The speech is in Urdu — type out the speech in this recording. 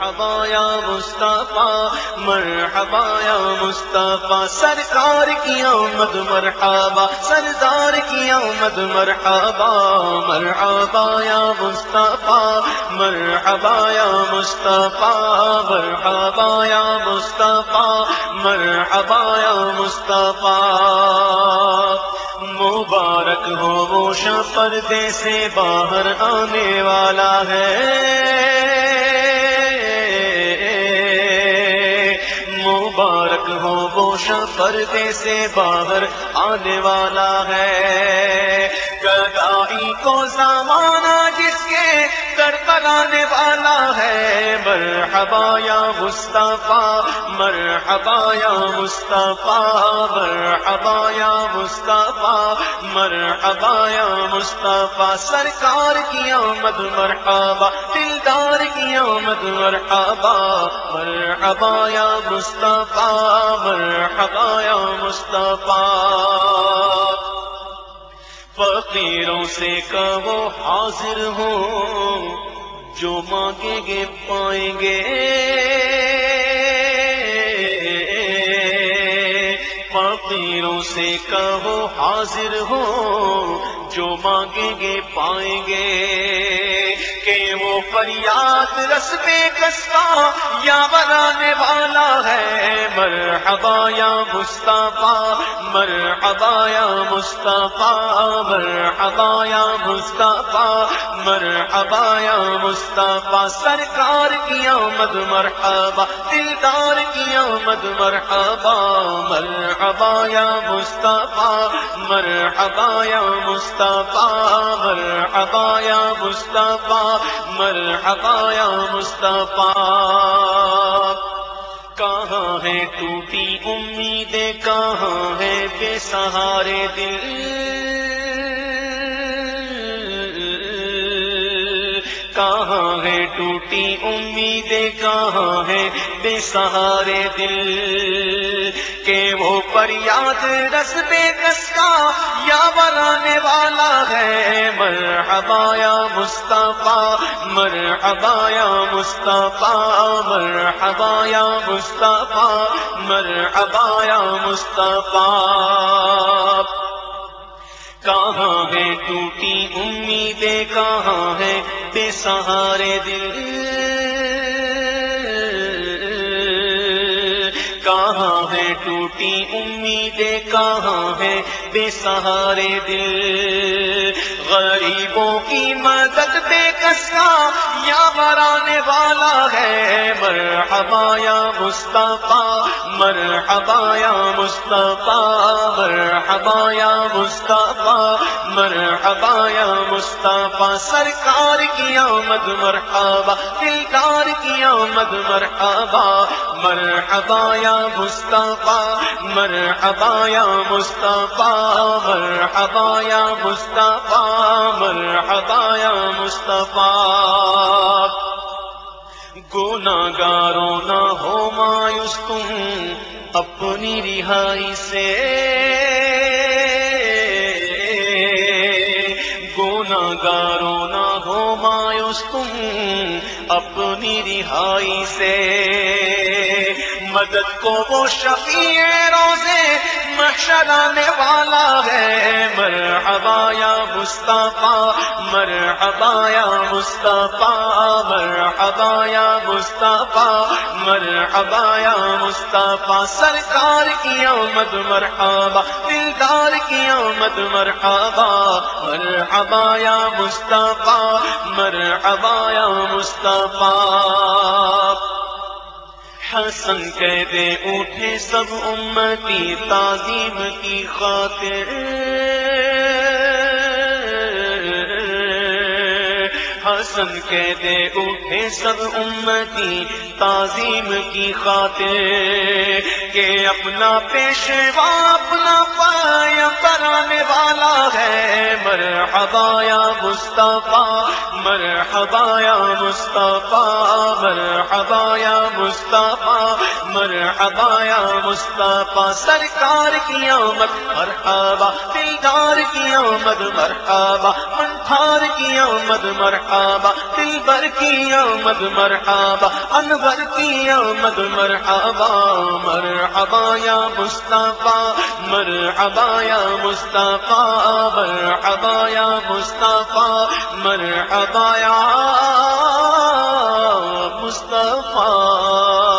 مرحبا یا مصطفیٰ، مرحبا یا مصطفیٰ، سرکار کی آمد مرحبا، سردار کی آمد مرحبا مرحبا یا مصطفیٰ، مرحبا یا مصطفیٰ، مرحبا یا مصطفیٰ، مرحبا یا مصطفیٰ۔ مبارک ہو وہ پردے سے باہر آنے والا ہے۔ پردے سے باہر آنے والا ہے۔ گدائی کو زمانہ جس کے در بلانے والا ہے۔ مرحبا یا مصطفیٰ، مرحبا یا مصطفیٰ، مرحبا یا مصطفیٰ، مرحبا یا مصطفیٰ۔ سرکار کی آمد مرحبا، دلدار کی آمد مرحبا۔ مرحبا یا مصطفیٰ، مرحبا یا مصطفیٰ۔ فقیروں سے کہو حاضر ہو، جو مانگیں گے پائیں گے۔ فقیروں سے کہو حاضر ہو، جو مانگیں گے پائیں گے۔ کہ وہ فریاد رس بے کستا یا بنانے والا ہے۔ مرحبا یا مصطفیٰ، مرحبا یا مصطفیٰ، مرحبا یا مصطفیٰ، مرحبا یا مصطفیٰ، سرکار کی آمد مرحبا، دلدار کی آمد مرحبا مرحبا یا مصطفیٰ، مرحبا یا مصطفیٰ، مرحبا یا مصطفیٰ، مرحبا یا مصطفیٰ۔ کہاں ہے ٹوٹی امیدیں، کہاں ہے بے سہارے دل؟ کہاں ہے ٹوٹی امیدیں کہاں ہے بے سہارے دل کہ وہ پر یاد رس بے کس کا یا بنانے والا ہے مرحبا یا مصطفیٰ، مرحبا یا مصطفیٰ، مرحبا یا مصطفیٰ، مرحبا یا مصطفیٰ۔ کہاں ہے ٹوٹی امیدیں کہاں ہے بے سہارے دل۔ کہاں ہے ٹوٹی امیدیں؟ کہاں ہے بے سہارے دل؟ غریبوں کی مدد بے کسا، یا مرانے والا ہے، مرحبا یا مصطفیٰ، مرحبا یا مصطفیٰ، مرحبا یا مصطفیٰ، مرحبا یا مصطفیٰ، سرکار کی آمد مرحبا، دلدار کی آمد مرحبا مرحبا یا مصطفیٰ، مرحبا یا مصطفیٰ، مرحبا یا مصطفیٰ، مرحبا یا مصطفیٰ. گونا نہ ہو مایوس تم اپنی رہائی سے۔ گونا نہ ہو مایوس تم اپنی رہائی سے۔ مدد کو وہ شفیع روزے محشر آنے والا ہے۔ مرحبا یا مصطفیٰ، مرحبا یا مصطفیٰ، مرحبا یا مصطفیٰ، مرحبا یا مصطفیٰ۔ سرکار کی آمد مرحبا، دلدار کی آمد مرحبا۔ مرحبا یا مصطفیٰ، مرحبا یا مصطفیٰ۔ حسن کہہ دے، اٹھے سب امتی تعظیم کی خاطر۔ حسن کہہ دے، اٹھے سب امتی تعظیم کی خاطر کہ اپنا پیشوا، اپنا پر آنے والا ہے۔ مرحبا یا مصطفیٰ، مرحبا یا مصطفیٰ، مرحبا یا مصطفیٰ، مرحبا یا مصطفیٰ۔ سرکار کی آمد، مرحبا۔ دلدار کی آمد، مرحبا۔ منتھار کی آمد، مرحبا۔ دل بر کی آمد، مرحبا۔ انور کی آمد، مرحبا۔ مرحبا یا مصطفیٰ، مرحبا یا مصطفیٰ مرحبا یا مصطفیٰ مرحبا یا مصطفیٰ۔